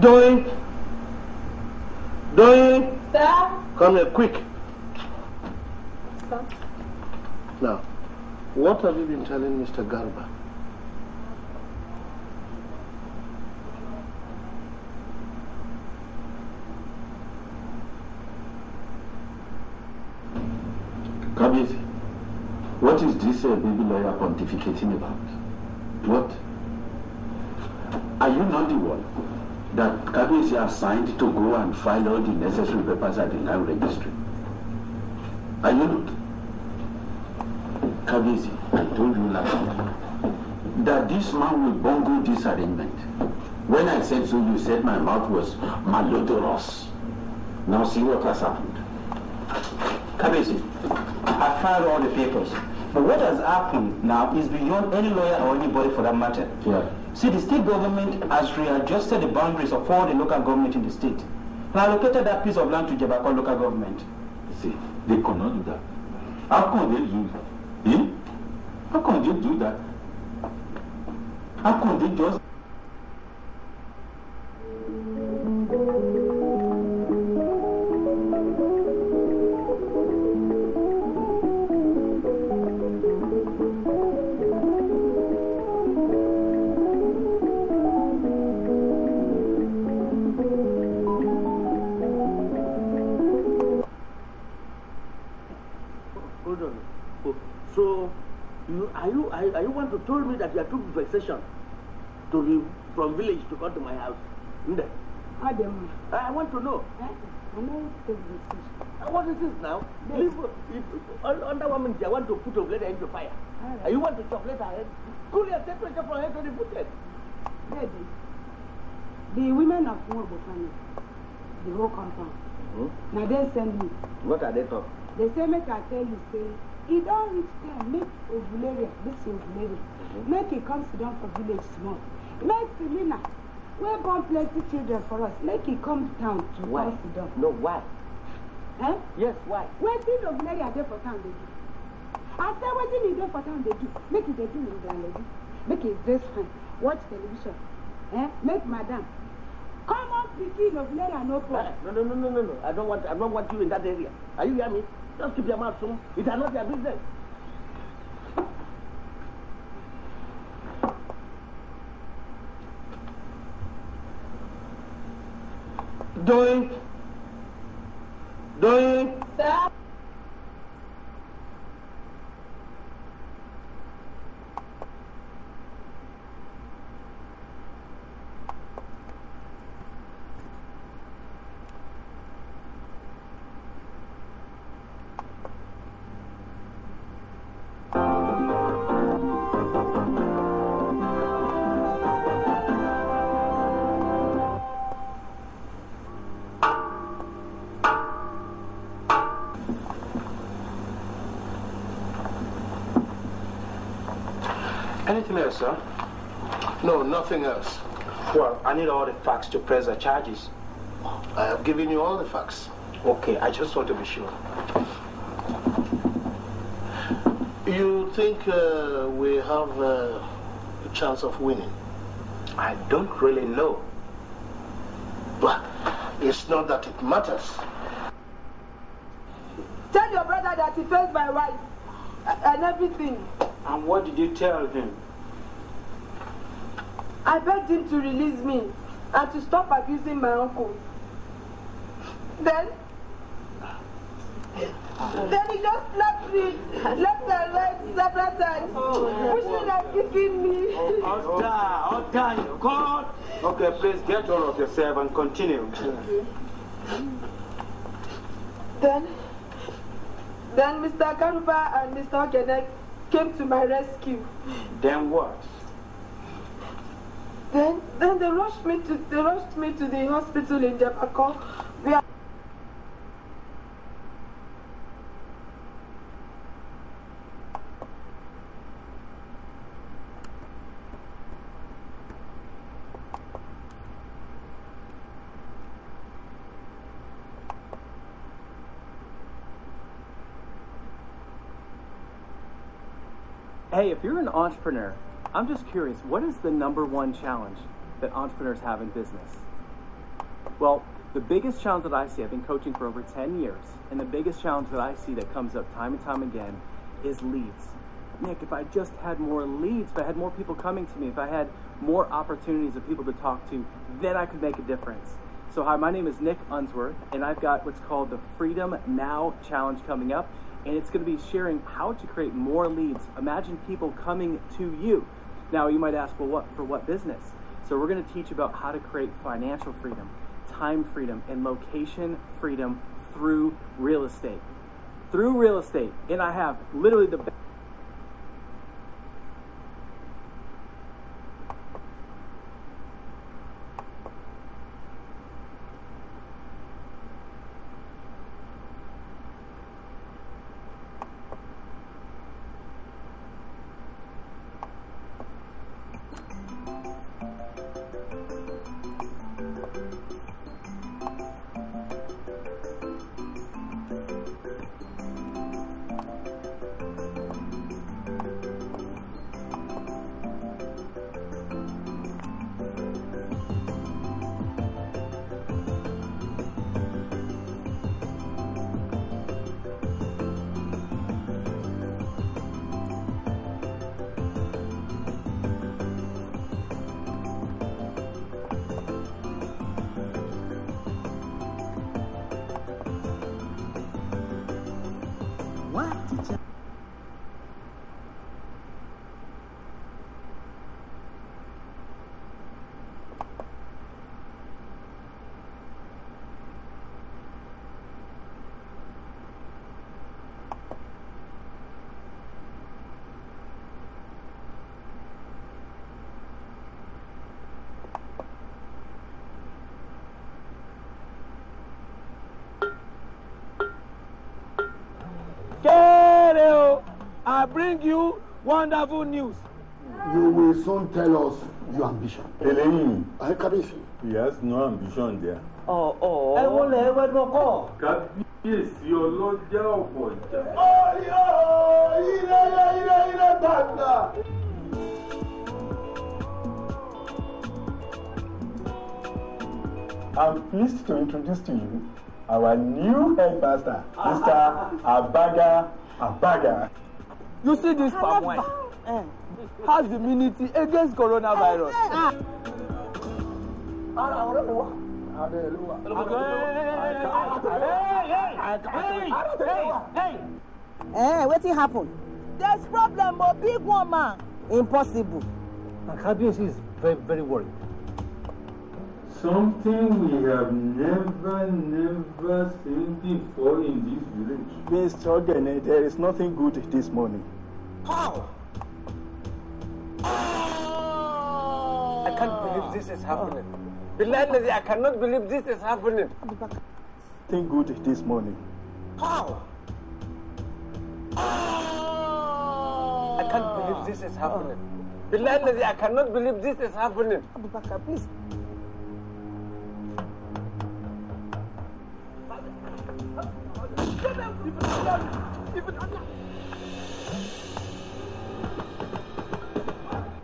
Doing. Doing. Sir? Come here, quick. Sir? Now, what have you been telling Mr. Garba? Kabiyesi, what is this uh, baby lawyer pontificating about? What? Are you not the one Kabiyesi assigned to go and file all the necessary papers at the land registry? Are you not? Kabiyesi, I told you last time that this man will bungle this arrangement. When I said so, you said my mouth was malodorous. Now see what has happened. Kabiyesi, I filed all the papers. But what has happened now is beyond any lawyer or anybody for that matter. Yeah. See, the state government has readjusted the boundaries of all the local government in the state and allocated that piece of land to Jabako local government. See, they cannot do that. How can they do that? Eh? How can they do that? How can they just that you are too vexation to the, from village to come to my house? Nde? Adam, I, I want to know. eh? I know. Uh, What is this now? Leave, if, un- under one minute, I want to put a blade into fire. Alright. And you want to chop later head? Cool your temperature from head to the foot head. Lady, the women of Mwobo family, the whole compound, now they send me. What are they talking? They say, make I tell you, say, it don't reach time, make Ovularia, this Ovularia, make it come sit down for village small. Make Selena, we born plenty children for us, make it come town to come sit down. No, why? Eh? Yes, why? Wetin Ovularia dey for town dey do? I say wetin e dey for town dey do, make e dey do their lady, make e dress fine, watch television, eh? make madam. come Common pikin Ovularia no problem. No, no, no, no, no, no. I don't want. I don't want you in that area. Are you hear me? Just keep your mouth shut. It are not your business. Doing. Doing. Sir? Anything else, sir? No, nothing else. Well, I need all the facts to press the charges. I have given you all the facts. Okay, I just want to be sure. You think uh, we have uh, a chance of winning? I don't really know. But it's not that it matters. Tell your brother that he failed my wife and everything. And what did you tell him? I begged him to release me and to stop abusing my uncle. Then, then he just slapped me left and right several times, pushing and kicking me. Order, order in court. Okay, please get hold of yourself and continue. Then, then Mr. Karuba and Mr. Ogenek came to my rescue. Then what? Then, then they rushed me to they rushed me to the hospital in Jabako, where Hey, if you're an entrepreneur, I'm just curious, what is the number one challenge that entrepreneurs have in business? Well, the biggest challenge that I see, I've been coaching for over 10 years, and the biggest challenge that I see that comes up time and time again is leads. Nick, if I just had more leads, if I had more people coming to me, if I had more opportunities of people to talk to, then I could make a difference. So, hi, my name is Nick Unsworth, and I've got what's called the Freedom Now Challenge coming up, and it's going to be sharing how to create more leads. Imagine people coming to you. Now, you might ask, well, what for what business? So, we're going to teach about how to create financial freedom, time freedom, and location freedom through real estate. Through real estate, and I have literally the best. I bring you wonderful news. You will soon tell us your ambition. Eléyìí, Ẹ kábíyèsí. he has no ambition there. Oh, oh. Ẹ wo lẹ̀ ẹ wẹ́dọ̀ kọ́. Kábíyèsí ọlọ́jà ọ̀pọ̀ ìjà. Oyè ilé ilé ilé ilé gbàgbà. I'm pleased to introduce to you our new headmaster, Mr. Abaga Abaga. You see this palm wine has immunity against coronavirus. Eh, wetin happen? There's problem, oh, big one man. Impossible. Kábíyèsí is very very worried. Something we have never, never seen before in this village. Mr. Ogene, eh, there is nothing good this morning. How? Oh! I can't believe this is happening. Billahi, I cannot believe this is happening. Nothing good this morning. How? I can't believe this is happening. Billahi, I cannot believe this is happening. Abubakar, please.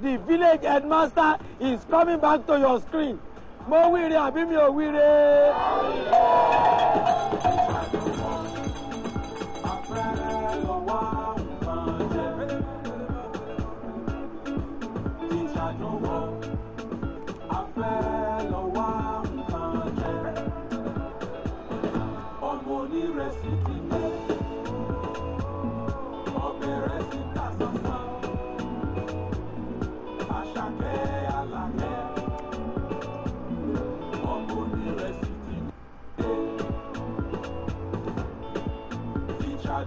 The village headmaster is coming back to your screen. Mo wíire àbí mi ò wíire? Give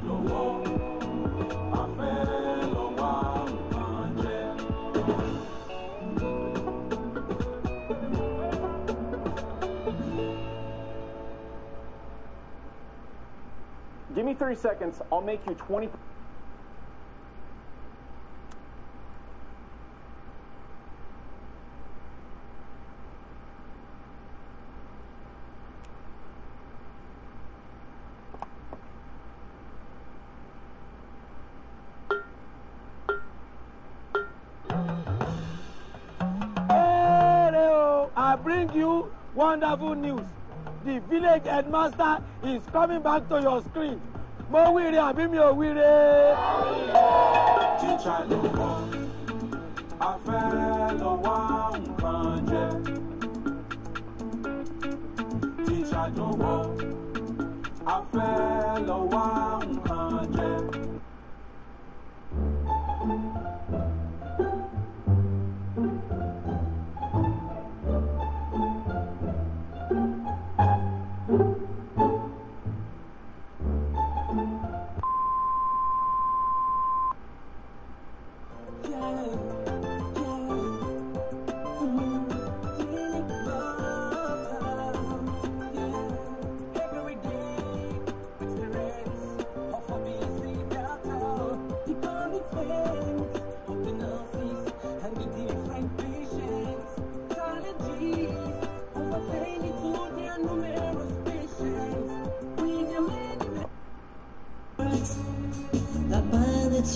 me 30 seconds. I'll make you 20. Wonderful news. the village headmaster is coming back to your screen. Mo wíire àbí mi ò wíire. Tíṣà ló wọ̀, a fẹ́ lọ wá nǹkan jẹ. Tíṣà ló wọ̀, a fẹ́ lọ wá nǹkan jẹ.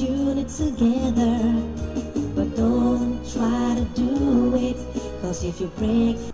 Unit together. But don't try to do it, cause if you break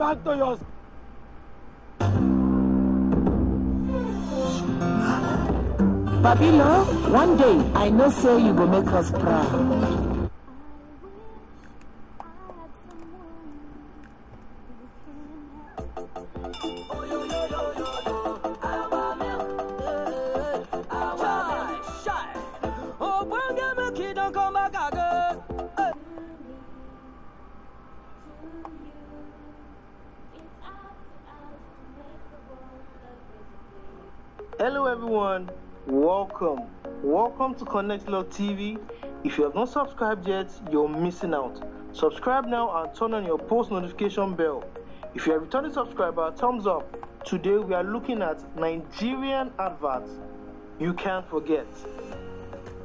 back to your babilo one day i know say you will make us proud. Connect Love TV. If you have not subscribed yet, you're missing out. Subscribe now and turn on your post notification bell. If you're a returning subscriber, thumbs up. Today we are looking at Nigerian adverts you can't forget.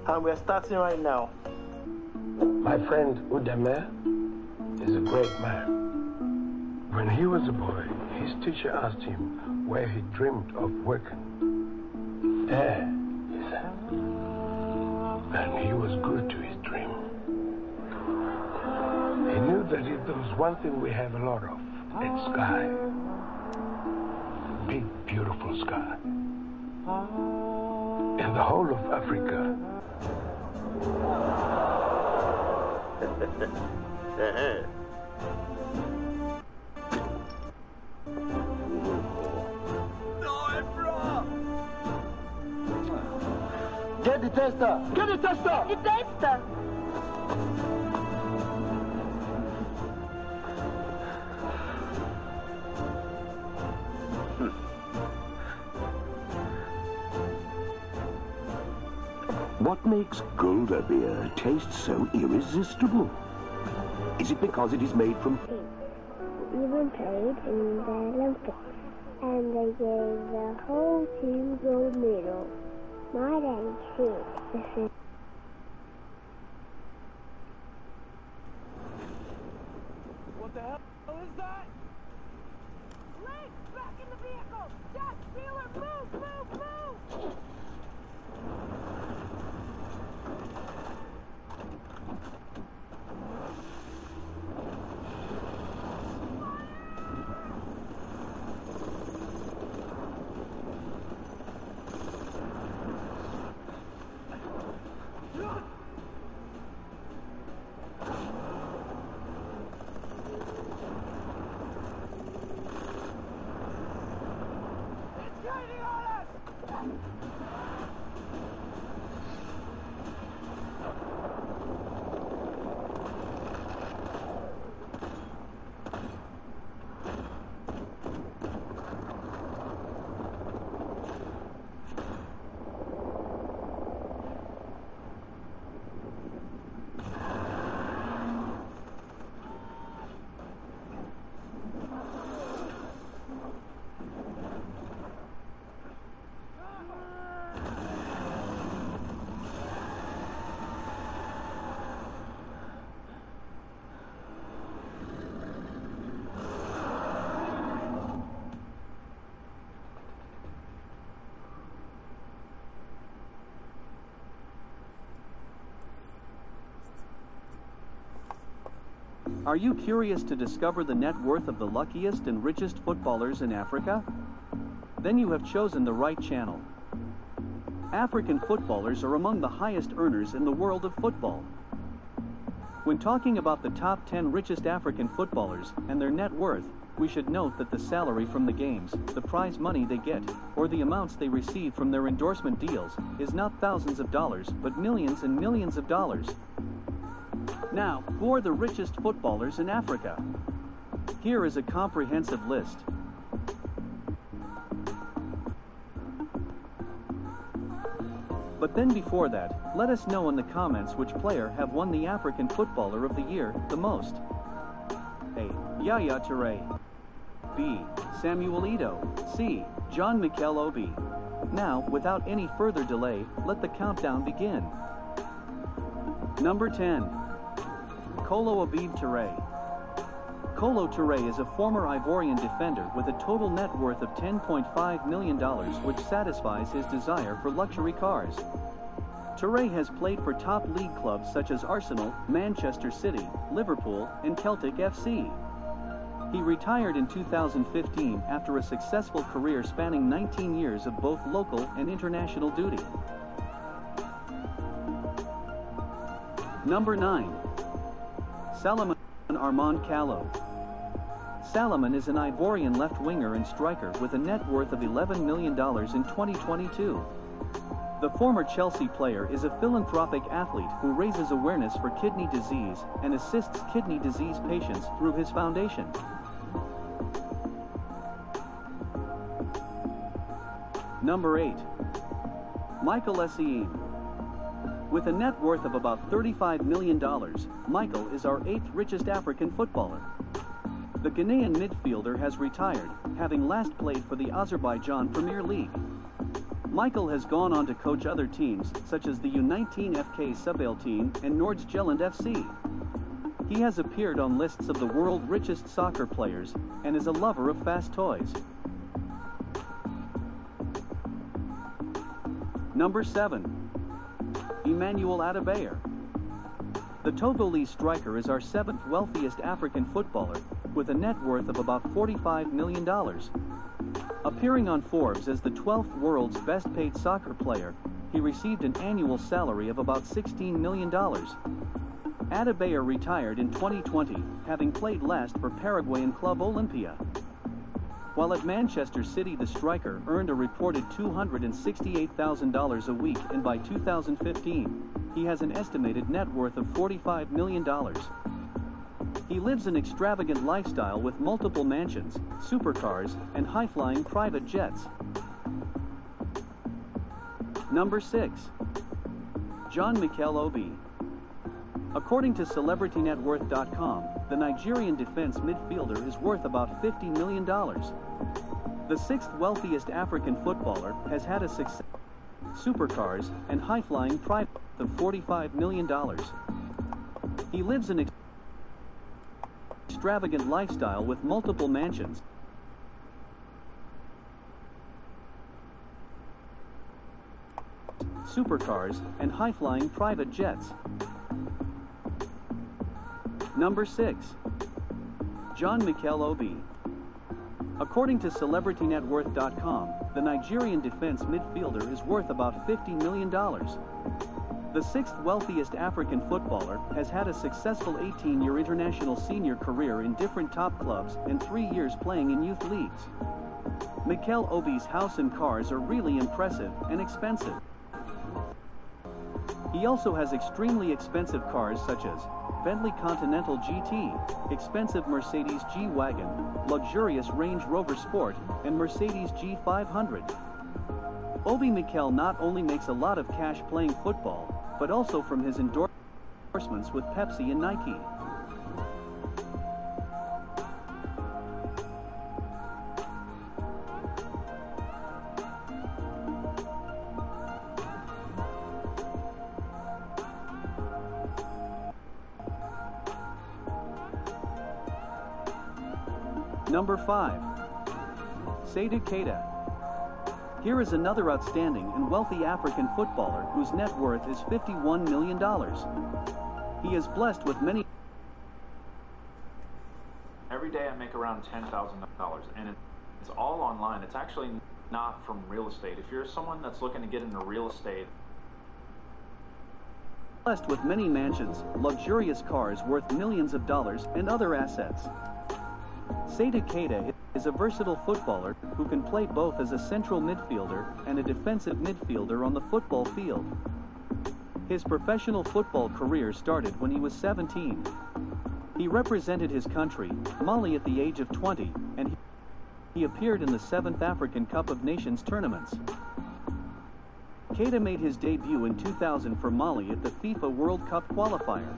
And we're starting right now. My friend Udeme is a great man. When he was a boy, his teacher asked him where he dreamed of working. There. And he was good to his dream. He knew that if there was one thing we have a lot of, it's sky. Big, beautiful sky. In the whole of Africa, Get the tester. Get the tester. The. What makes Gulder beer taste so irresistible? Is it because it is made from even played in the Olympics, and they gave the whole team gold medal. My this is What the hell is that? Link, back in the vehicle. Jack, Wheeler, move, move, move. It's gaining on us! Are you curious to discover the net worth of the luckiest and richest footballers in Africa? Then you have chosen the right channel. African footballers are among the highest earners in the world of football. When talking about the top 10 richest African footballers and their net worth, we should note that the salary from the games, the prize money they get, or the amounts they receive from their endorsement deals, is not thousands of dollars, but millions and millions of dollars. Now, who are the richest footballers in Africa? Here is a comprehensive list. But then before that, let us know in the comments which player have won the African Footballer of the Year the most. A. Yaya Toure. B. Samuel Eto'o. C. John Mikel Obi. Now, without any further delay, let the countdown begin. Number 10. Kolo Abib Toure. Kolo Toure is a former Ivorian defender with a total net worth of $10.5 million which satisfies his desire for luxury cars. Toure has played for top league clubs such as Arsenal, Manchester City, Liverpool, and Celtic FC. He retired in 2015 after a successful career spanning 19 years of both local and international duty. Number 9. Salomon Armand Kalou. Salomon is an Ivorian left winger and striker with a net worth of $11 million in 2022. The former Chelsea player is a philanthropic athlete who raises awareness for kidney disease and assists kidney disease patients through his foundation. Number 8. Michael Essien. With a net worth of about $35 million, Michael is our eighth richest African footballer. The Ghanaian midfielder has retired, having last played for the Azerbaijan Premier League. Michael has gone on to coach other teams, such as the U19 FK Sabail team and Nordjylland FC. He has appeared on lists of the world's richest soccer players and is a lover of fast toys. Number 7. Emmanuel Adebayor. The Togolese striker is our seventh wealthiest African footballer, with a net worth of about $45 million. Appearing on Forbes as the 12th world's best paid soccer player, he received an annual salary of about $16 million. Adebayor retired in 2020, having played last for Paraguayan club Olimpia. While at Manchester City, the striker earned a reported $268,000 a week, and by 2015, he has an estimated net worth of $45 million. He lives an extravagant lifestyle with multiple mansions, supercars, and high flying private jets. Number 6. John Mikel Obi. According to CelebrityNetWorth.com, the Nigerian defense midfielder is worth about $50 million. The sixth wealthiest African footballer has had a success supercars and high-flying private of $45 million. He lives an extravagant lifestyle with multiple mansions, supercars, and high-flying private jets. Number 6. John Mikel Obi. According to CelebrityNetWorth.com, the Nigerian defense midfielder is worth about $50 million. The sixth wealthiest African footballer has had a successful 18 year international senior career in different top clubs and three years playing in youth leagues. Mikel Obi's house and cars are really impressive and expensive. He also has extremely expensive cars such as Bentley Continental GT, expensive Mercedes G-Wagon, luxurious Range Rover Sport, and Mercedes G500. Obi Mikel not only makes a lot of cash playing football, but also from his endorsements with Pepsi and Nike. 5. Seydou Keita. Here is another outstanding and wealthy African footballer whose net worth is $51 million. He is blessed with many Every day I make around $10,000 and it's all online. It's actually not from real estate. If you're someone that's looking to get into real estate, Blessed with many mansions, luxurious cars worth millions of dollars, and other assets. Seydou Keita is a versatile footballer who can play both as a central midfielder and a defensive midfielder on the football field. His professional football career started when he was 17. He represented his country, Mali, at the age of 20, and he he appeared in the 7th African Cup of Nations tournaments. Keita made his debut in 2000 for Mali at the FIFA World Cup qualifier.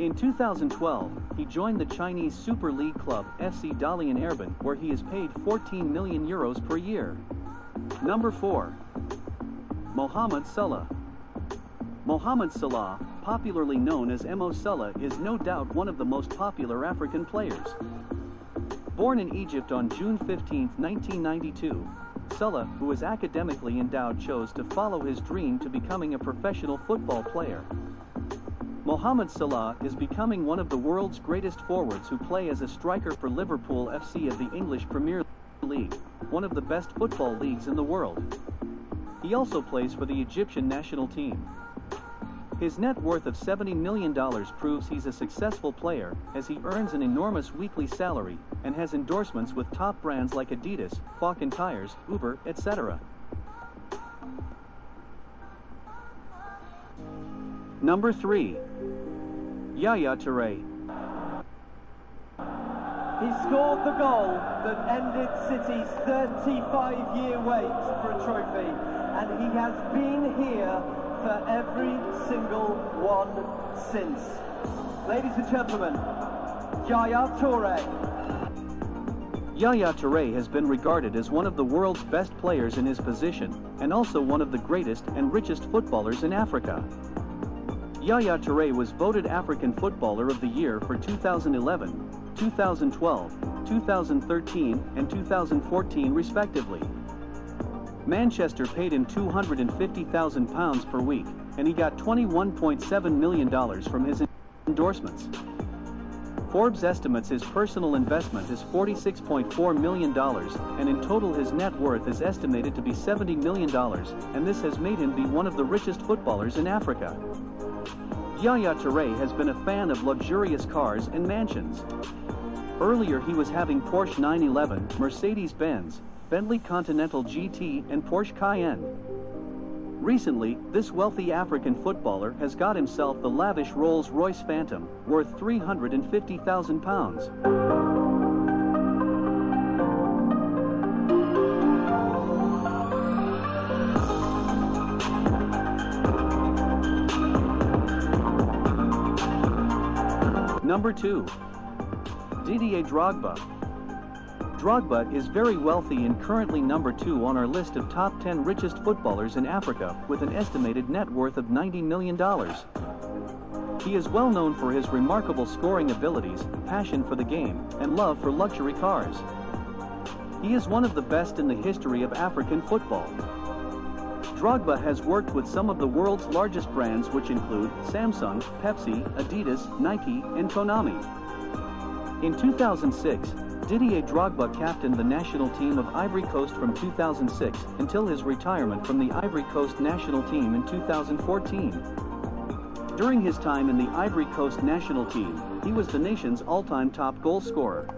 In 2012, he joined the Chinese Super League club FC Dalian Aerbin, where he is paid 14 million euros per year. Number 4. Mohamed Salah. Mohamed Salah, popularly known as Mo Salah, is no doubt one of the most popular African players. Born in Egypt on June 15, 1992, Salah, who was academically endowed, chose to follow his dream to becoming a professional football player. Mohamed Salah is becoming one of the world's greatest forwards who play as a striker for Liverpool FC of the English Premier League, one of the best football leagues in the world. He also plays for the Egyptian national team. His net worth of $70 million proves he's a successful player, as he earns an enormous weekly salary and has endorsements with top brands like Adidas, Falcon Tires, Uber, etc. Number 3. Yaya Toure. He scored the goal that ended City's 35 year wait for a trophy, and he has been here for every single one since. Ladies and gentlemen, Yaya Toure. Yaya Toure has been regarded as one of the world's best players in his position, and also one of the greatest and richest footballers in Africa. Yaya Toure was voted African Footballer of the Year for 2011, 2012, 2013, and 2014 respectively. Manchester paid him £250,000 per week, and he got $21.7 million from his endorsements. Forbes estimates his personal investment is $46.4 million, and in total his net worth is estimated to be $70 million, and this has made him be one of the richest footballers in Africa. Yaya Toure has been a fan of luxurious cars and mansions. Earlier he was having Porsche 911, Mercedes-Benz, Bentley Continental GT and Porsche Cayenne. Recently, this wealthy African footballer has got himself the lavish Rolls-Royce Phantom, worth £350,000. Number 2. Didier Drogba. Drogba is very wealthy and currently number 2 on our list of top 10 richest footballers in Africa with an estimated net worth of $90 million. He is well known for his remarkable scoring abilities, passion for the game, and love for luxury cars. He is one of the best in the history of African football. Drogba has worked with some of the world's largest brands which include Samsung, Pepsi, Adidas, Nike, and Konami. In 2006, Didier Drogba captained the national team of Ivory Coast from 2006 until his retirement from the Ivory Coast national team in 2014. During his time in the Ivory Coast national team, he was the nation's all-time top goal scorer.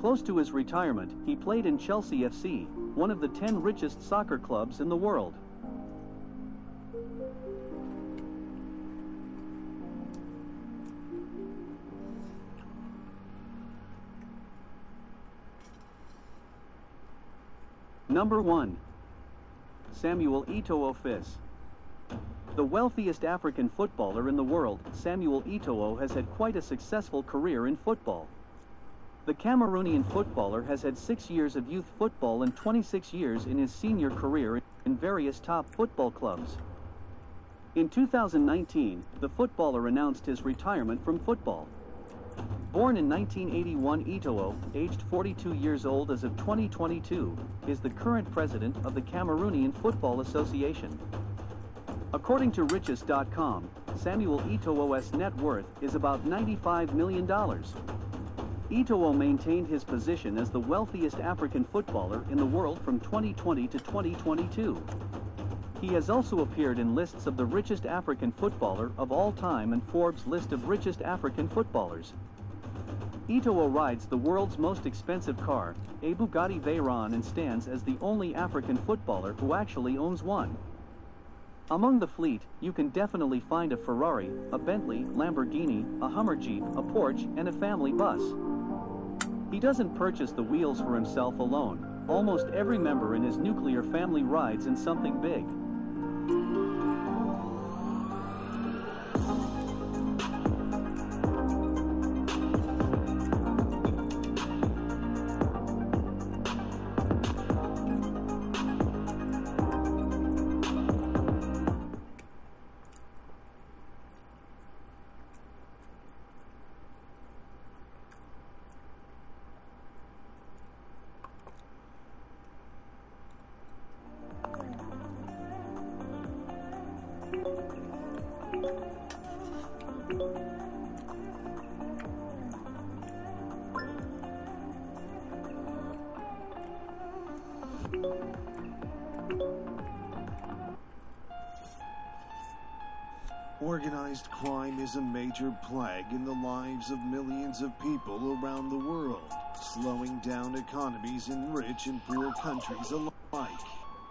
Close to his retirement, he played in Chelsea FC, one of the 10 richest soccer clubs in the world. Number 1. Samuel Eto'o Fils. The wealthiest African footballer in the world, Samuel Eto'o has had quite a successful career in football. The Cameroonian footballer has had six years of youth football and 26 years in his senior career in various top football clubs. In 2019, the footballer announced his retirement from football. Born in 1981, Eto'o, aged 42 years old as of 2022, is the current president of the Cameroonian Football Association. According to Richest.com, Samuel Eto'o's net worth is about $95 million. Eto'o maintained his position as the wealthiest African footballer in the world from 2020 to 2022. He has also appeared in lists of the richest African footballer of all time and Forbes' list of richest African footballers. Eto'o rides the world's most expensive car, a Bugatti Veyron and stands as the only African footballer who actually owns one. Among the fleet, you can definitely find a Ferrari, a Bentley, Lamborghini, a Hummer Jeep, a Porsche, and a family bus. He doesn't purchase the wheels for himself alone. Almost every member in his nuclear family rides in something big. Plague in the lives of millions of people around the world, slowing down economies in rich and poor countries alike.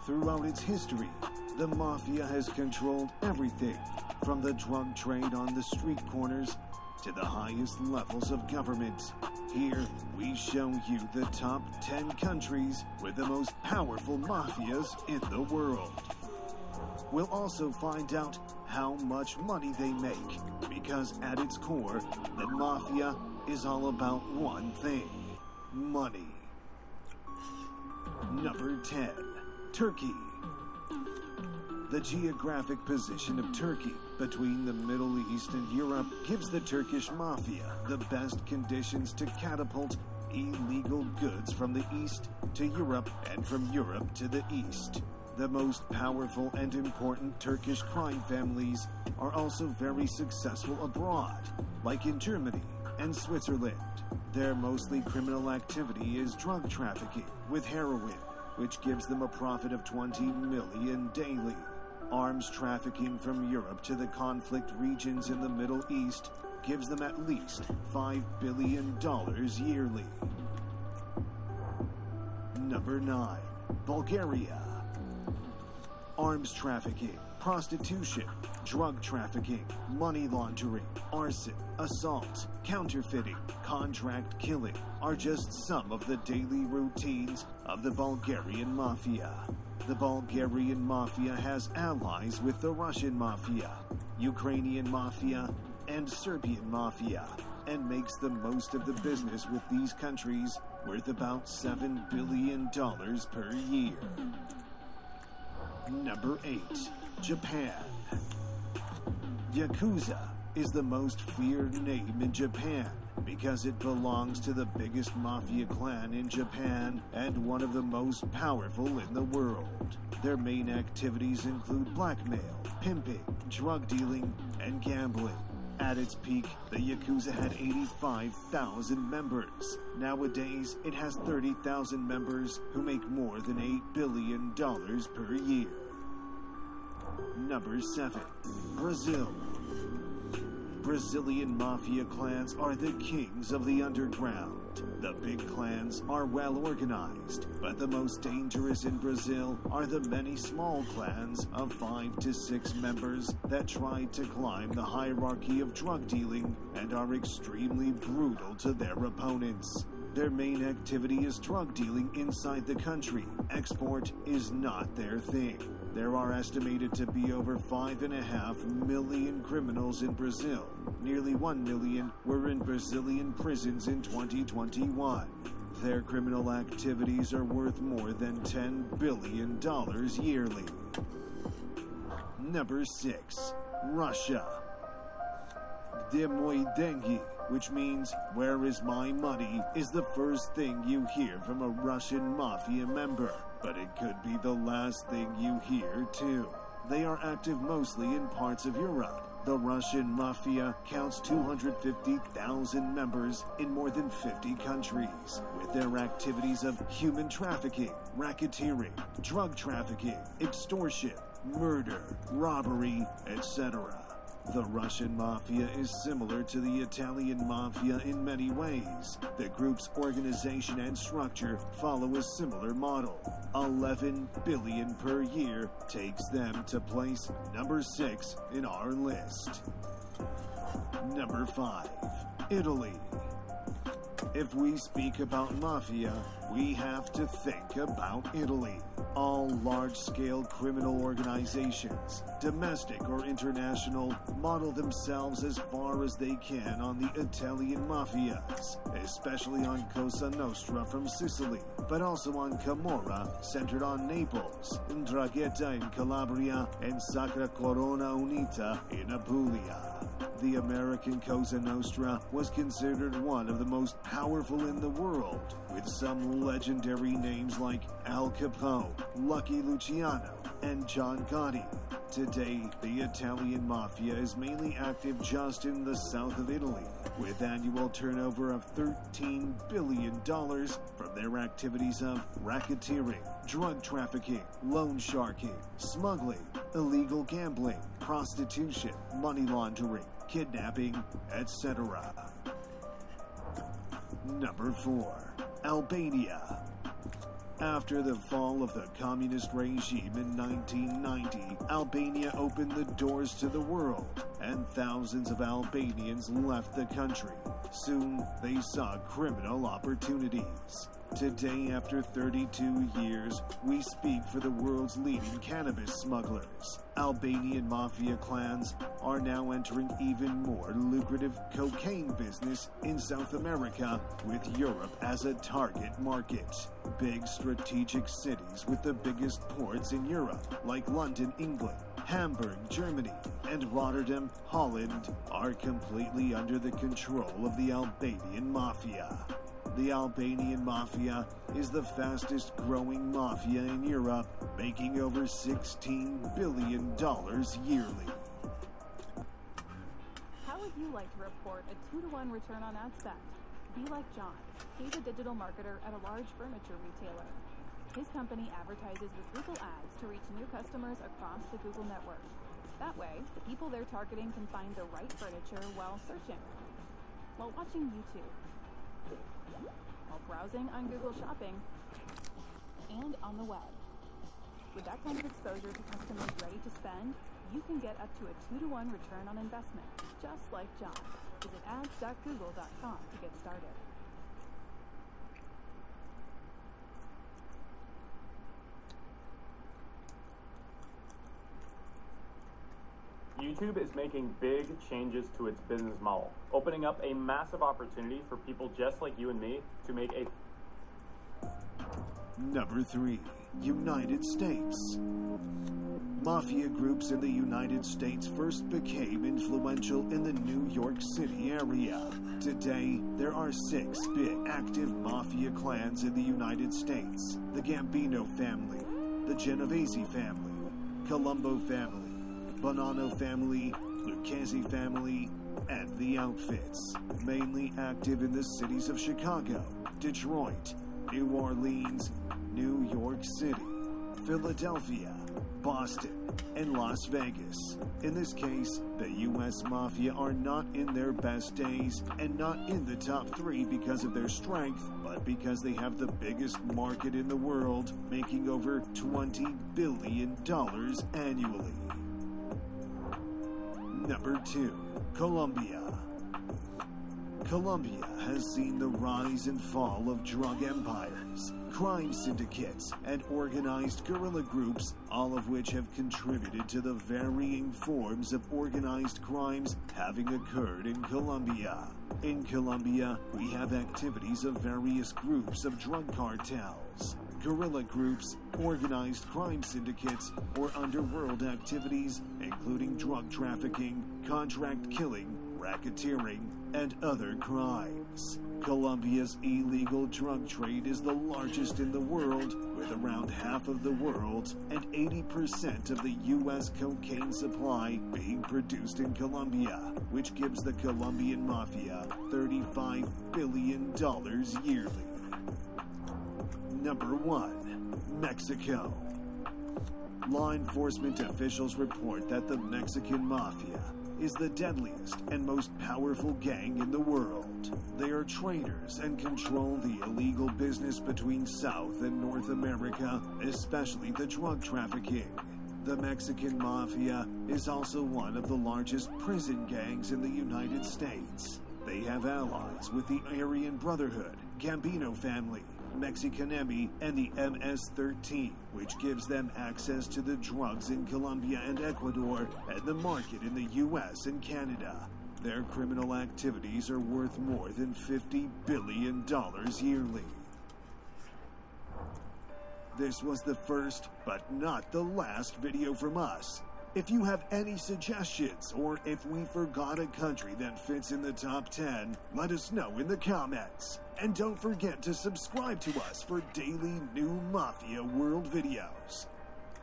Throughout its history, the mafia has controlled everything from the drug trade on the street corners to the highest levels of government. Here, we show you the top 10 countries with the most powerful mafias in the world. We'll also find out how much money they make, because at its core, the mafia is all about one thing money. Number 10 Turkey. The geographic position of Turkey between the Middle East and Europe gives the Turkish mafia the best conditions to catapult illegal goods from the East to Europe and from Europe to the East. The most powerful and important Turkish crime families are also very successful abroad, like in Germany and Switzerland. Their mostly criminal activity is drug trafficking with heroin, which gives them a profit of 20 million daily. Arms trafficking from Europe to the conflict regions in the Middle East gives them at least $5 billion yearly. Number 9. Bulgaria. Arms trafficking, prostitution, drug trafficking, money laundering, arson, assault, counterfeiting, contract killing are just some of the daily routines of the Bulgarian Mafia. The Bulgarian Mafia has allies with the Russian Mafia, Ukrainian Mafia, and Serbian Mafia, and makes the most of the business with these countries, worth about $7 billion per year. Number 8. Japan. Yakuza is the most feared name in Japan because it belongs to the biggest mafia clan in Japan and one of the most powerful in the world. Their main activities include blackmail, pimping, drug dealing, and gambling. At its peak, the Yakuza had 85,000 members. Nowadays, it has 30,000 members who make more than $8 billion per year. Number 7. Brazil. Brazilian mafia clans are the kings of the underground. The big clans are well organized, but the most dangerous in Brazil are the many small clans of five to six members that try to climb the hierarchy of drug dealing and are extremely brutal to their opponents. Their main activity is drug dealing inside the country. Export is not their thing. There are estimated to be over 5.5 million criminals in Brazil. Nearly 1 million were in Brazilian prisons in 2021. Their criminal activities are worth more than $10 billion yearly. Number 6. Russia. Demoy Dengi, which means where is my money, is the first thing you hear from a Russian mafia member. But it could be the last thing you hear, too. They are active mostly in parts of Europe. The Russian mafia counts 250,000 members in more than 50 countries, with their activities of human trafficking, racketeering, drug trafficking, extortion, murder, robbery, etc. The Russian mafia is similar to the Italian mafia in many ways. The group's organization and structure follow a similar model. 11 billion per year takes them to place number 6 in our list. Number 5. Italy. If we speak about mafia, we have to think about Italy. All large scale criminal organizations, domestic or international, model themselves as far as they can on the Italian mafias, especially on Cosa Nostra from Sicily, but also on Camorra, centered on Naples, Ndrangheta in Calabria, and Sacra Corona Unita in Apulia. The American Cosa Nostra was considered one of the most powerful in the world, with some legendary names like Al Capone, Lucky Luciano, and John Gotti. Today, the Italian mafia is mainly active just in the south of Italy, with annual turnover of $13 billion from their activities of racketeering, drug trafficking, loan sharking, smuggling, illegal gambling, prostitution, money laundering, kidnapping, etc. Number 4. Albania. After the fall of the communist regime in 1990, Albania opened the doors to the world, and thousands of Albanians left the country. Soon, they saw criminal opportunities. Today, after 32 years, we speak for the world's leading cannabis smugglers. Albanian mafia clans are now entering even more lucrative cocaine business in South America, with Europe as a target market. Big strategic cities with the biggest ports in Europe, like London, England, Hamburg, Germany, and Rotterdam, Holland, are completely under the control of the Albanian mafia. The Albanian mafia is the fastest growing mafia in Europe, making over $16 billion yearly. How would you like to report a 2 to 1 return on ad spend? Be like John. He's a digital marketer at a large furniture retailer. His company advertises with Google Ads to reach new customers across the Google network. That way, the people they're targeting can find the right furniture while searching, while watching YouTube, while browsing on Google Shopping, and on the web. With that kind of exposure to customers ready to spend, you can get up to a 2 to 1 return on investment, just like John. Visit ads.google.com to get started. YouTube is making big changes to its business model, opening up a massive opportunity for people just like you and me to make a Number 3. United States. Mafia groups in the United States first became influential in the New York City area. Today, there are six big active mafia clans in the United States the Gambino family, the Genovese family, Colombo family, Bonanno family, Lucchese family, and the Outfits. Mainly active in the cities of Chicago, Detroit, New Orleans, New York City, Philadelphia, Boston, and Las Vegas. In this case, the U.S. Mafia are not in their best days and not in the top three because of their strength, but because they have the biggest market in the world, making over $20 billion annually. Number 2. Colombia. Colombia has seen the rise and fall of drug empires, crime syndicates, and organized guerrilla groups, all of which have contributed to the varying forms of organized crimes having occurred in Colombia. In Colombia, we have activities of various groups of drug cartels, guerrilla groups, organized crime syndicates, or underworld activities, including drug trafficking, contract killing, racketeering, and other crimes. Colombia's illegal drug trade is the largest in the world, with around half of the world's and 80% of the U.S. cocaine supply being produced in Colombia, which gives the Colombian mafia $35 billion yearly. Number 1. Mexico. Law enforcement officials report that the Mexican mafia is the deadliest and most powerful gang in the world. They are traders and control the illegal business between South and North America, especially the drug trafficking. The Mexican Mafia is also one of the largest prison gangs in the United States. They have allies with the Aryan Brotherhood, Gambino family, Mexikanemi, and the MS-13, which gives them access to the drugs in Colombia and Ecuador and the market in the US and Canada. Their criminal activities are worth more than $50 billion yearly. This was the first, but not the last video from us. If you have any suggestions, or if we forgot a country that fits in the top 10, let us know in the comments. And don't forget to subscribe to us for daily new Mafia World videos.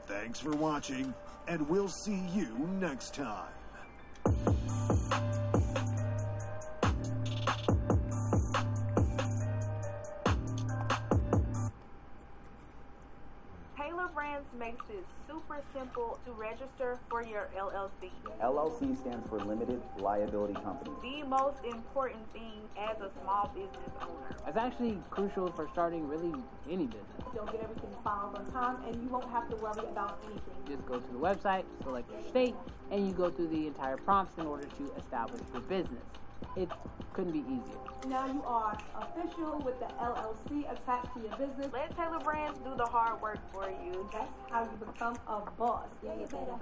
Thanks for watching, and we'll see you next time. Makes it super simple to register for your LLC. LLC stands for Limited Liability Company. The most important thing as a small business owner. It's actually crucial for starting really any business. You'll get everything filed on time and you won't have to worry about anything. Just go to the website, select your state, and you go through the entire prompts in order to establish your business. It couldn't be easier. Now you are official with the LLC attached to your business. Let Tailor Brands do the hard work for you. That's how you become a boss. Yeah, you better.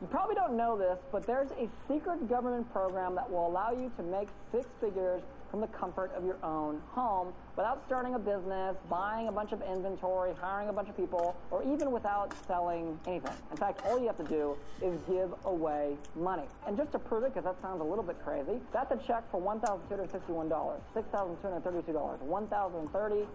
You probably don't know this, but there's a secret government program that will allow you to make six figures from the comfort of your own home without starting a business, buying a bunch of inventory, hiring a bunch of people, or even without selling anything. In fact, all you have to do is give away money. And just to prove it, because that sounds a little bit crazy, that's a check for $1,261, $6,232, $1,030,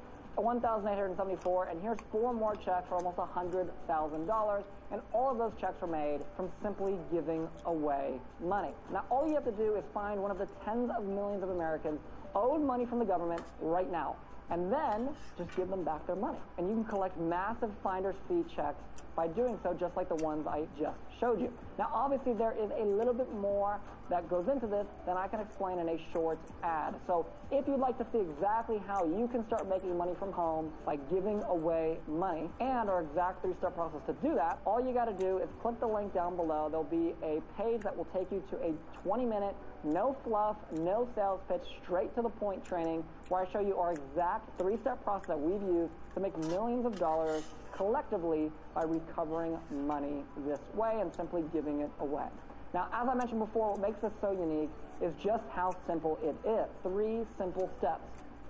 1,874, and here's four more checks for almost $100,000. And all of those checks were made from simply giving away money. Now, all you have to do is find one of the tens of millions of Americans owed money from the government right now. And then just give them back their money. And you can collect massive finder's fee checks by doing so, just like the ones I just showed you. Now, obviously, there is a little bit more that goes into this than I can explain in a short ad. So, if you'd like to see exactly how you can start making money from home by giving away money and our exact three step process to do that, all you got to do is click the link down below. There'll be a page that will take you to a 20 minute, no fluff, no sales pitch, straight to the point training where I show you our exact three step process that we've used to make millions of dollars collectively by recovering money this way and simply giving it away. Now, as I mentioned before, what makes this so unique is just how simple it is. Three simple steps.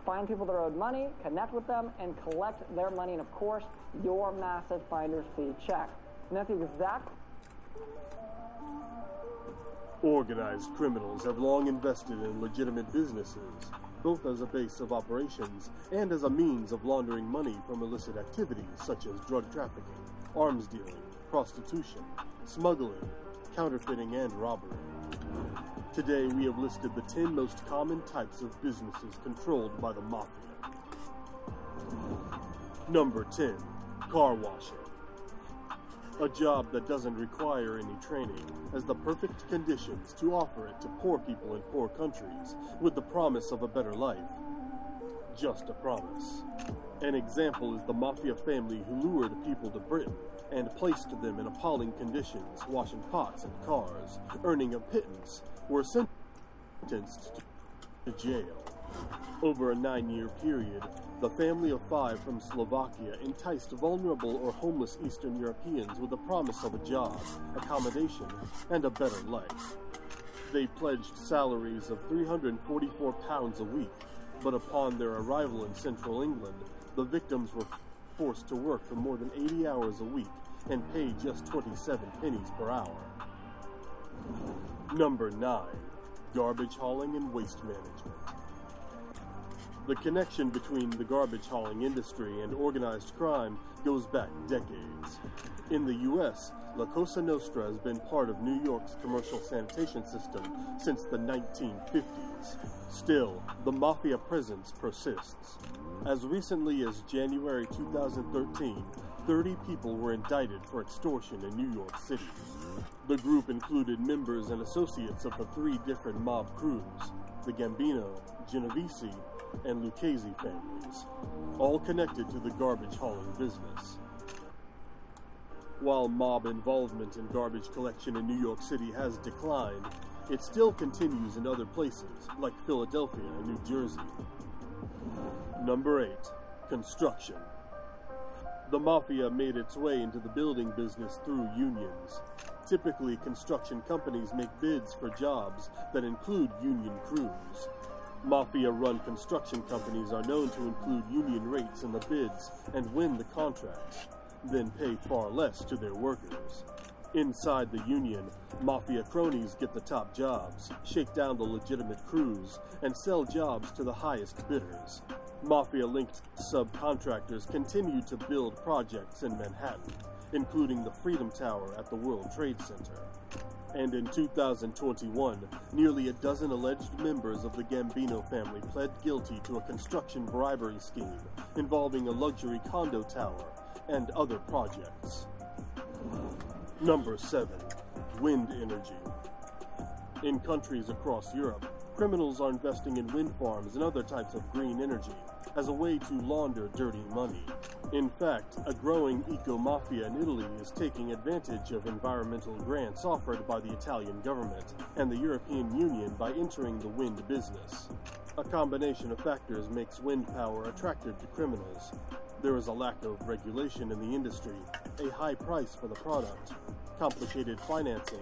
Find people that are owed money, connect with them, and collect their money, and of course, your massive finder's fee check. And that's the exact Organized criminals have long invested in legitimate businesses, both as a base of operations and as a means of laundering money from illicit activities such as drug trafficking, arms dealing, prostitution, smuggling, counterfeiting, and robbery. Today, we have listed the 10 most common types of businesses controlled by the mafia. Number 10 Car washing. A job that doesn't require any training has the perfect conditions to offer it to poor people in poor countries with the promise of a better life. Just a promise. An example is the mafia family who lured people to Britain and placed them in appalling conditions, washing pots and cars, earning a pittance, were sentenced to jail. Over a nine year period, the family of five from Slovakia enticed vulnerable or homeless Eastern Europeans with the promise of a job, accommodation, and a better life. They pledged salaries of 344 pounds a week, but upon their arrival in central England, the victims were forced to work for more than 80 hours a week and pay just 27 pennies per hour. Number 9. Garbage hauling and waste management. The connection between the garbage hauling industry and organized crime goes back decades. In the U.S., La Cosa Nostra has been part of New York's commercial sanitation system since the 1950s. Still, the mafia presence persists. As recently as January 2013, 30 people were indicted for extortion in New York City. The group included members and associates of the three different mob crews the Gambino, Genovese, and Lucchese families, all connected to the garbage hauling business. While mob involvement in garbage collection in New York City has declined, it still continues in other places, like Philadelphia and New Jersey. Number 8. Construction. The mafia made its way into the building business through unions. Typically, construction companies make bids for jobs that include union crews. Mafia run construction companies are known to include union rates in the bids and win the contracts, then pay far less to their workers. Inside the union, mafia cronies get the top jobs, shake down the legitimate crews, and sell jobs to the highest bidders. Mafia linked subcontractors continue to build projects in Manhattan, including the Freedom Tower at the World Trade Center. And in 2021, nearly a dozen alleged members of the Gambino family pled guilty to a construction bribery scheme involving a luxury condo tower and other projects. Number 7. Wind energy. In countries across Europe, criminals are investing in wind farms and other types of green energy as a way to launder dirty money. In fact, a growing eco mafia in Italy is taking advantage of environmental grants offered by the Italian government and the European Union by entering the wind business. A combination of factors makes wind power attractive to criminals. There is a lack of regulation in the industry, a high price for the product, complicated financing,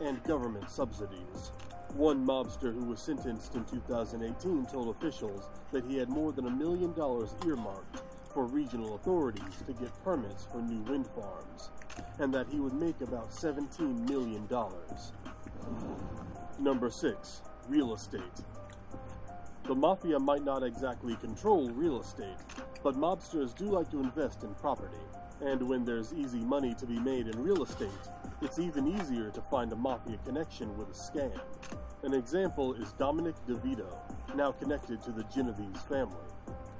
and government subsidies. One mobster who was sentenced in 2018 told officials that he had more than a million dollars earmarked for regional authorities to get permits for new wind farms, and that he would make about $17 million. Number 6. Real estate. The mafia might not exactly control real estate, but mobsters do like to invest in property. And when there's easy money to be made in real estate, it's even easier to find a mafia connection with a scam. An example is Dominic DeVito, now connected to the Genovese family.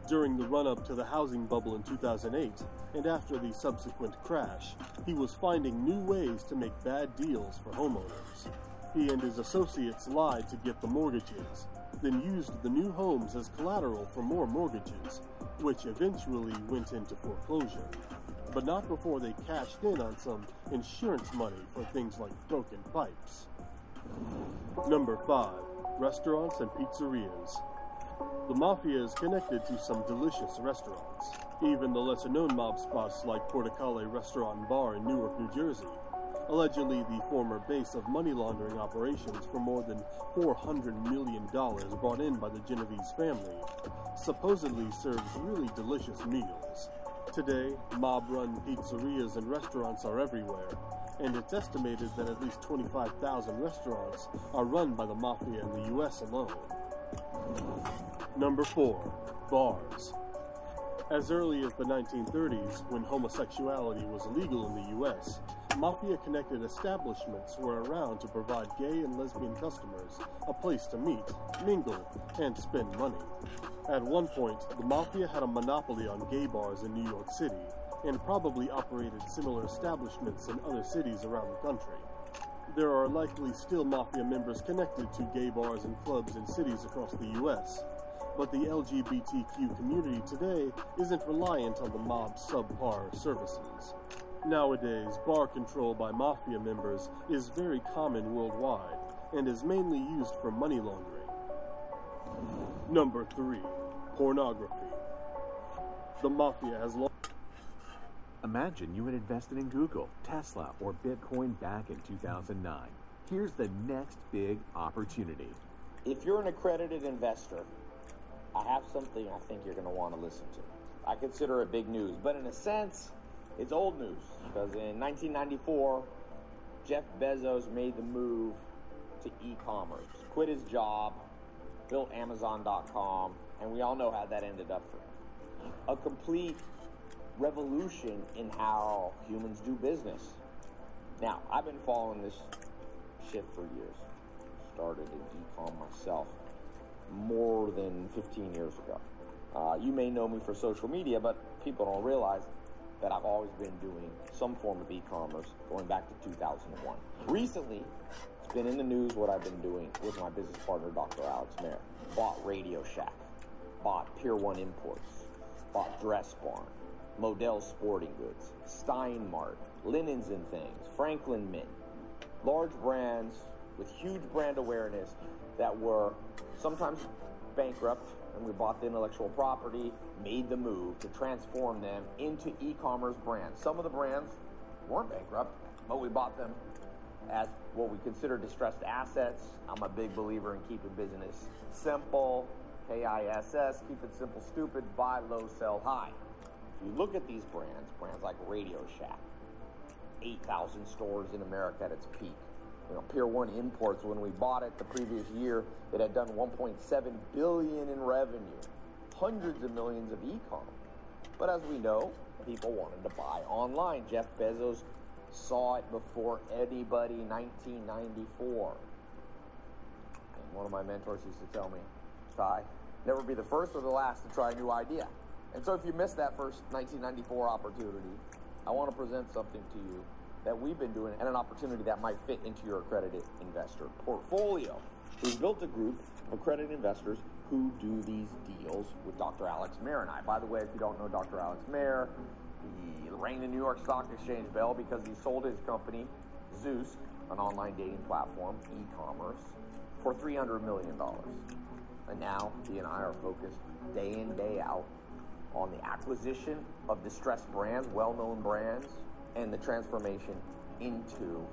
During the run up to the housing bubble in 2008, and after the subsequent crash, he was finding new ways to make bad deals for homeowners. He and his associates lied to get the mortgages, then used the new homes as collateral for more mortgages, which eventually went into foreclosure. But not before they cashed in on some insurance money for things like broken pipes. Number 5. Restaurants and Pizzerias. The Mafia is connected to some delicious restaurants, even the lesser known mob spots like Porticale Restaurant and Bar in Newark, New Jersey, allegedly the former base of money laundering operations for more than $400 million brought in by the Genovese family, supposedly serves really delicious meals. Today, mob run pizzerias and restaurants are everywhere, and it's estimated that at least 25,000 restaurants are run by the mafia in the US alone. Number 4. Bars. As early as the 1930s, when homosexuality was illegal in the US, mafia connected establishments were around to provide gay and lesbian customers a place to meet, mingle, and spend money. At one point, the mafia had a monopoly on gay bars in New York City and probably operated similar establishments in other cities around the country. There are likely still mafia members connected to gay bars and clubs in cities across the U.S., but the LGBTQ community today isn't reliant on the mob's subpar services. Nowadays, bar control by mafia members is very common worldwide and is mainly used for money laundering. Number 3. Pornography. The mafia has long. Imagine you had invested in Google, Tesla, or Bitcoin back in 2009. Here's the next big opportunity. If you're an accredited investor, I have something I think you're going to want to listen to. I consider it big news, but in a sense, it's old news because in 1994, Jeff Bezos made the move to e commerce, quit his job, built Amazon.com, and we all know how that ended up for him. A complete revolution in how humans do business. Now, I've been following this shit for years. Started in e-com myself more than 15 years ago. Uh, you may know me for social media, but people don't realize that I've always been doing some form of e-commerce going back to 2001. Recently, it's been in the news what I've been doing with my business partner, Dr. Alex Mehr. Bought Radio Shack, bought Pier 1 Imports, bought Dress Barn, Modell Sporting Goods, Stein Mart, Linens and Things, Franklin Mint, large brands with huge brand awareness that were sometimes bankrupt, and we bought the intellectual property, made the move to transform them into e-commerce brands. Some of the brands weren't bankrupt, but we bought them as what we consider distressed assets. I'm a big believer in keeping business simple, K-I-S-S, keep it simple, stupid, buy low, sell high. If you look at these brands, brands like Radio Shack, 8,000 stores in America at its peak. You know, Pier 1 Imports, when we bought it the previous year, it had done 1.7 billion in revenue, hundreds of millions of e-com. But as we know, people wanted to buy online. Jeff Bezos saw it before anybody in 1994. And one of my mentors used to tell me, Ty, never be the first or the last to try a new idea. And so if you missed that first 1994 opportunity, I want to present something to you that we've been doing and an opportunity that might fit into your accredited investor portfolio. We've built a group of accredited investors who do these deals with Dr. Alex Mehr and I. By the way, if you don't know Dr. Alex Mehr, he rang the New York Stock Exchange bell because he sold his company, Zoosk, an online dating platform, e-commerce, for $300 million. And now he and I are focused day in, day out on the acquisition of distressed brands, well-known brands, and the transformation into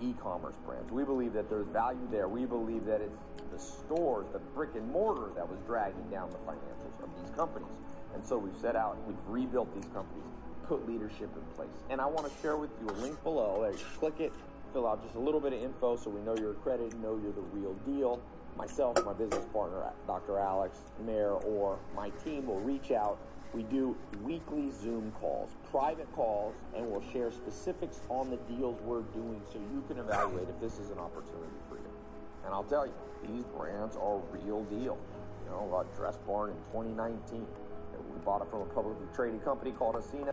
e-commerce brands. We believe that there's value there. We believe that it's the stores, the brick and mortar that was dragging down the financials of these companies. And so we've set out, we've rebuilt these companies, put leadership in place. And I want to share with you a link below. Click it, fill out just a little bit of info so we know you're accredited, know you're the real deal. Myself, my business partner, Dr. Alex Mehr, or my team will reach out we do weekly Zoom calls, private calls, and we'll share specifics on the deals we're doing so you can evaluate if this is an opportunity for you. And I'll tell you, these brands are real deal. You know, uh, about Dress Barn in 2019. We bought it from a publicly traded company called Ascena.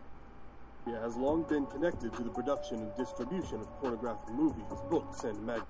He has long been connected to the production and distribution of pornographic movies, books, and magazines.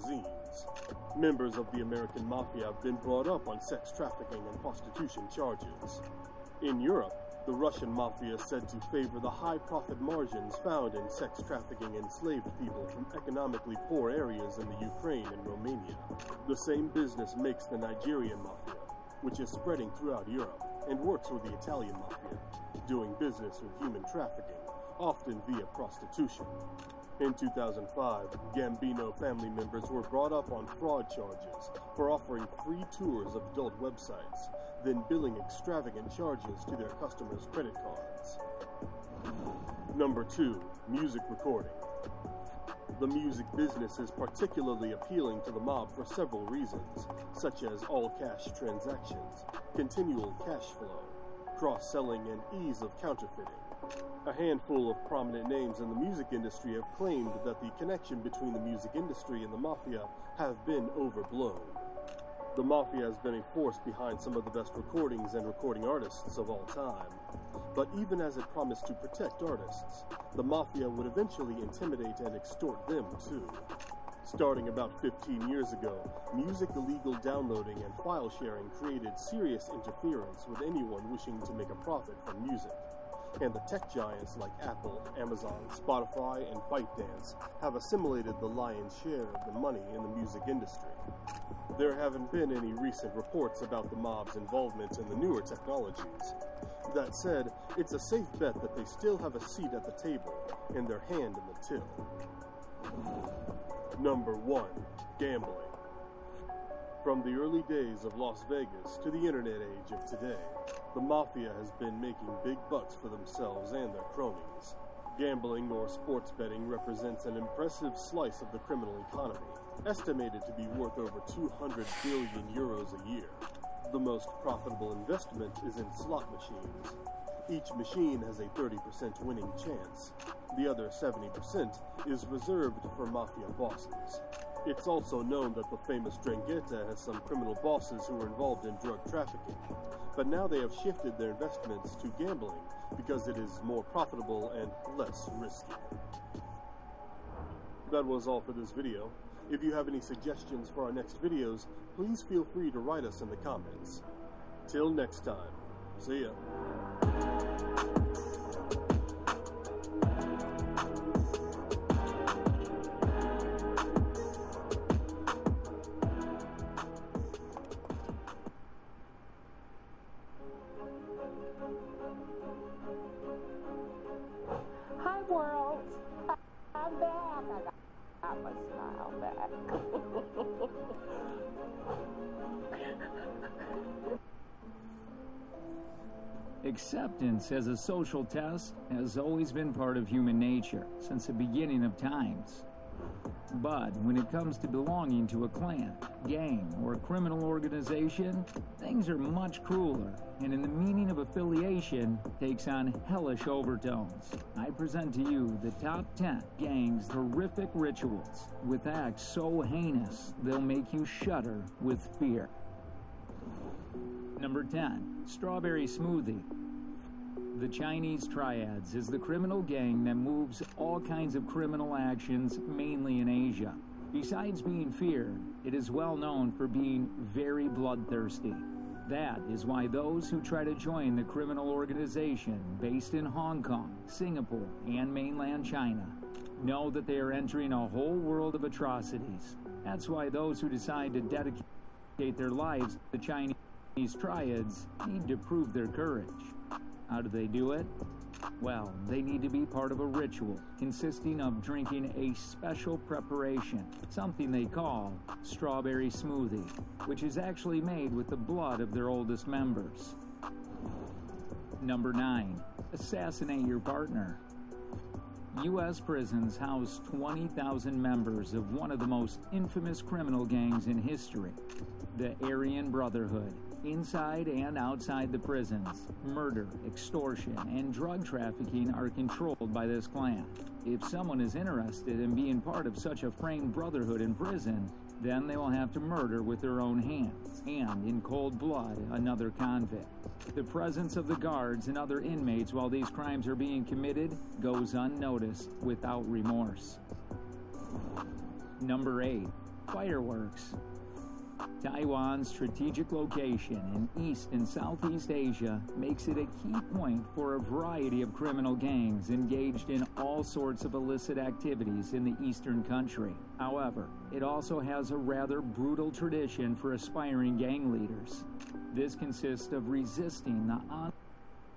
Magazines. Members of the American Mafia have been brought up on sex trafficking and prostitution charges. In Europe, the Russian Mafia is said to favor the high profit margins found in sex trafficking enslaved people from economically poor areas in the Ukraine and Romania. The same business makes the Nigerian Mafia, which is spreading throughout Europe and works with the Italian Mafia, doing business with human trafficking, often via prostitution. In 2005, Gambino family members were brought up on fraud charges for offering free tours of adult websites, then billing extravagant charges to their customers' credit cards. Number 2. Music recording. The music business is particularly appealing to the mob for several reasons, such as all cash transactions, continual cash flow, cross selling, and ease of counterfeiting. A handful of prominent names in the music industry have claimed that the connection between the music industry and the mafia have been overblown. The mafia has been a force behind some of the best recordings and recording artists of all time. But even as it promised to protect artists, the mafia would eventually intimidate and extort them too. Starting about 15 years ago, music illegal downloading and file sharing created serious interference with anyone wishing to make a profit from music and the tech giants like Apple, Amazon, Spotify, and ByteDance have assimilated the lion's share of the money in the music industry. There haven't been any recent reports about the mob's involvement in the newer technologies. That said, it's a safe bet that they still have a seat at the table and their hand in the till. Number 1. Gambling. From the early days of Las Vegas to the internet age of today, the Mafia has been making big bucks for themselves and their cronies. Gambling or sports betting represents an impressive slice of the criminal economy, estimated to be worth over 200 billion euros a year. The most profitable investment is in slot machines. Each machine has a 30% winning chance. The other 70% is reserved for mafia bosses. It's also known that the famous 'Ndrangheta has some criminal bosses who are involved in drug trafficking, but now they have shifted their investments to gambling because it is more profitable and less risky. That was all for this video. If you have any suggestions for our next videos, please feel free to write us in the comments. Till next time, see ya. Acceptance as a social test has always been part of human nature since the beginning of times. But when it comes to belonging to a clan, gang, or criminal organization, things are much crueler, and in the meaning of affiliation takes on hellish overtones. I present to you the top 10 gang's horrific rituals, with acts so heinous they'll make you shudder with fear. Number 10, Strawberry Smoothie. The Chinese Triads is the criminal gang that moves all kinds of criminal actions mainly in Asia. Besides being feared, it is well known for being very bloodthirsty. That is why those who try to join the criminal organization based in Hong Kong, Singapore, and mainland China know that they are entering a whole world of atrocities. That's why those who decide to dedicate their lives to the Chinese triads need to prove their courage. How do they do it? Well, they need to be part of a ritual consisting of drinking a special preparation, something they call strawberry smoothie, which is actually made with the blood of their oldest members. Number 9. Assassinate your partner. U.S. prisons house 20,000 members of one of the most infamous criminal gangs in history, the Aryan Brotherhood. Inside and outside the prisons, murder, extortion, and drug trafficking are controlled by this clan. If someone is interested in being part of such a framed brotherhood in prison, then they will have to murder with their own hands, and in cold blood, another convict. The presence of the guards and other inmates while these crimes are being committed goes unnoticed without remorse. Number 8. Fireworks. Taiwan's strategic location in East and Southeast Asia makes it a key point for a variety of criminal gangs engaged in all sorts of illicit activities in the eastern country. However, it also has a rather brutal tradition for aspiring gang leaders. This consists of resisting the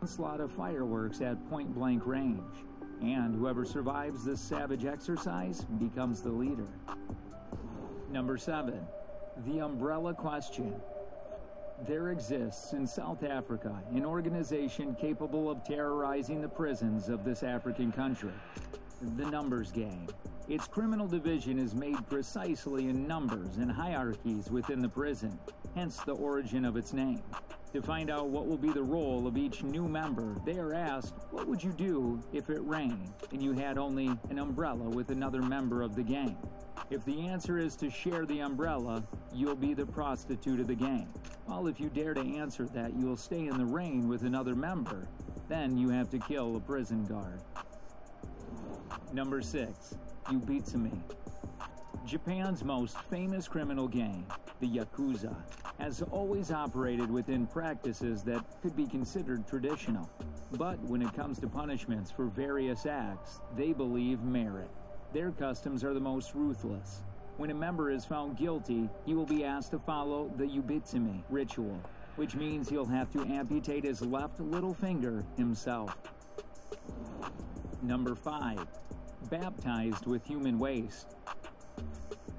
onslaught of fireworks at point blank range, and whoever survives this savage exercise becomes the leader. Number 7. The umbrella question. There exists in South Africa an organization capable of terrorizing the prisons of this African country the Numbers Gang. Its criminal division is made precisely in numbers and hierarchies within the prison, hence the origin of its name. To find out what will be the role of each new member, they are asked, What would you do if it rained and you had only an umbrella with another member of the gang? If the answer is to share the umbrella, you'll be the prostitute of the gang. While if you dare to answer that you'll stay in the rain with another member, then you have to kill a prison guard. Number 6. Yubitsume. Japan's most famous criminal gang, the Yakuza, has always operated within practices that could be considered traditional. But when it comes to punishments for various acts, they believe merit. Their customs are the most ruthless. When a member is found guilty, he will be asked to follow the Yubitsume ritual, which means he'll have to amputate his left little finger himself. Number 5. Baptized with human waste.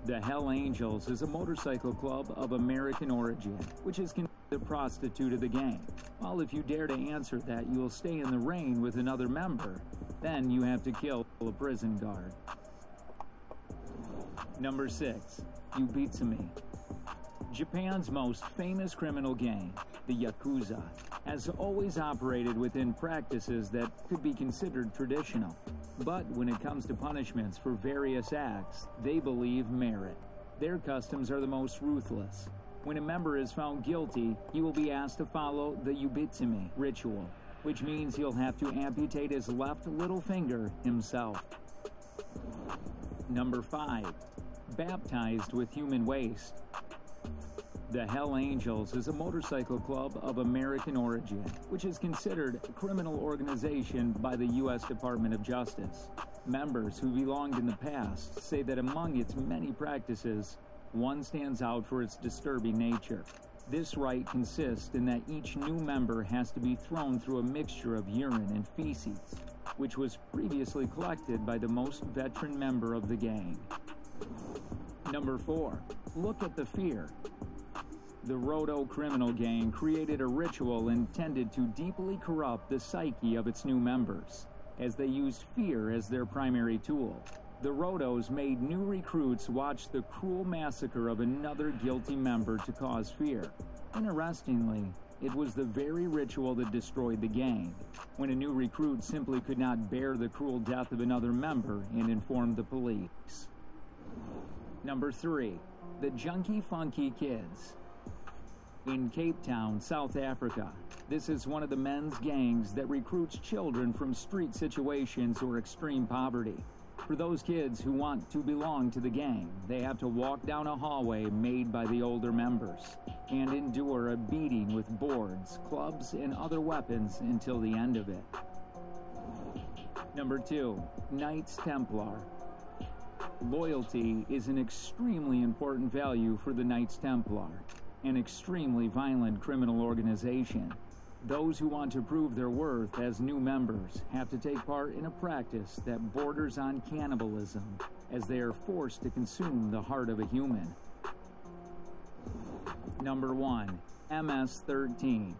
The Hell Angels is a motorcycle club of American origin, which is considered the prostitute of the gang. While if you dare to answer that you'll stay in the rain with another member, then you have to kill a prison guard. Number 6. Yubitsume. Japan's most famous criminal gang, the Yakuza, has always operated within practices that could be considered traditional. But when it comes to punishments for various acts, they believe merit. Their customs are the most ruthless. When a member is found guilty, he will be asked to follow the Yubitsume ritual, which means he'll have to amputate his left little finger himself. Number 5. Baptized with human waste. The Hell Angels is a motorcycle club of American origin, which is considered a criminal organization by the U.S. Department of Justice. Members who belonged in the past say that among its many practices, one stands out for its disturbing nature. This rite consists in that each new member has to be thrown through a mixture of urine and feces, which was previously collected by the most veteran member of the gang. Number 4. Look at the fear. The Rodo criminal gang created a ritual intended to deeply corrupt the psyche of its new members, as they used fear as their primary tool. The Rodos made new recruits watch the cruel massacre of another guilty member to cause fear. Interestingly, it was the very ritual that destroyed the gang, when a new recruit simply could not bear the cruel death of another member and informed the police. Number 3. The Junkie Funky Kids in Cape Town, South Africa. This is one of the men's gangs that recruits children from street situations or extreme poverty. For those kids who want to belong to the gang, they have to walk down a hallway made by the older members and endure a beating with boards, clubs, and other weapons until the end of it. Number 2. Knights Templar. Loyalty is an extremely important value for the Knights Templar an extremely violent criminal organization. Those who want to prove their worth as new members have to take part in a practice that borders on cannibalism, as they are forced to consume the heart of a human. Number 1. MS 13.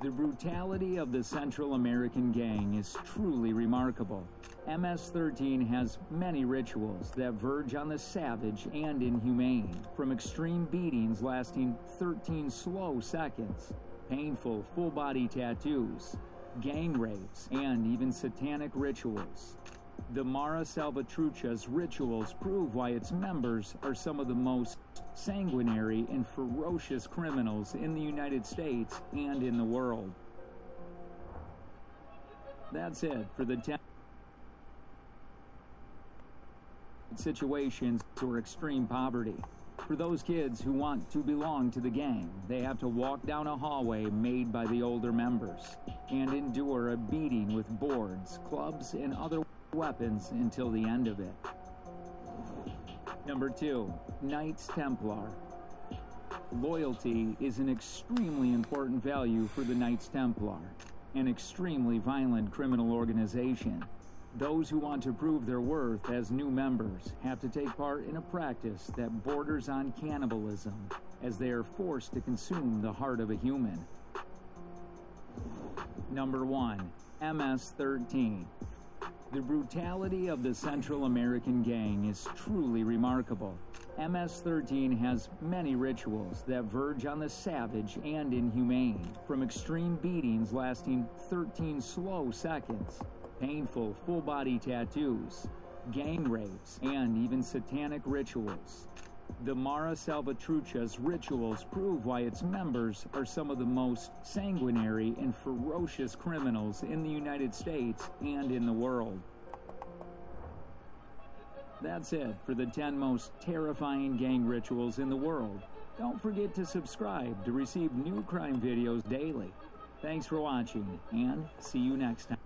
The brutality of the Central American gang is truly remarkable. MS 13 has many rituals that verge on the savage and inhumane, from extreme beatings lasting 13 slow seconds, painful full body tattoos, gang rapes, and even satanic rituals. The Mara Salvatrucha's rituals prove why its members are some of the most sanguinary and ferocious criminals in the United States and in the world. That's it for the 10. Situations or extreme poverty. For those kids who want to belong to the gang, they have to walk down a hallway made by the older members and endure a beating with boards, clubs, and other weapons until the end of it. Number two, Knights Templar. Loyalty is an extremely important value for the Knights Templar, an extremely violent criminal organization. Those who want to prove their worth as new members have to take part in a practice that borders on cannibalism, as they are forced to consume the heart of a human. Number 1. MS 13. The brutality of the Central American gang is truly remarkable. MS 13 has many rituals that verge on the savage and inhumane, from extreme beatings lasting 13 slow seconds, painful full body tattoos, gang rapes, and even satanic rituals. The Mara Salvatrucha's rituals prove why its members are some of the most sanguinary and ferocious criminals in the United States and in the world. That's it for the 10 most terrifying gang rituals in the world. Don't forget to subscribe to receive new crime videos daily. Thanks for watching, and see you next time.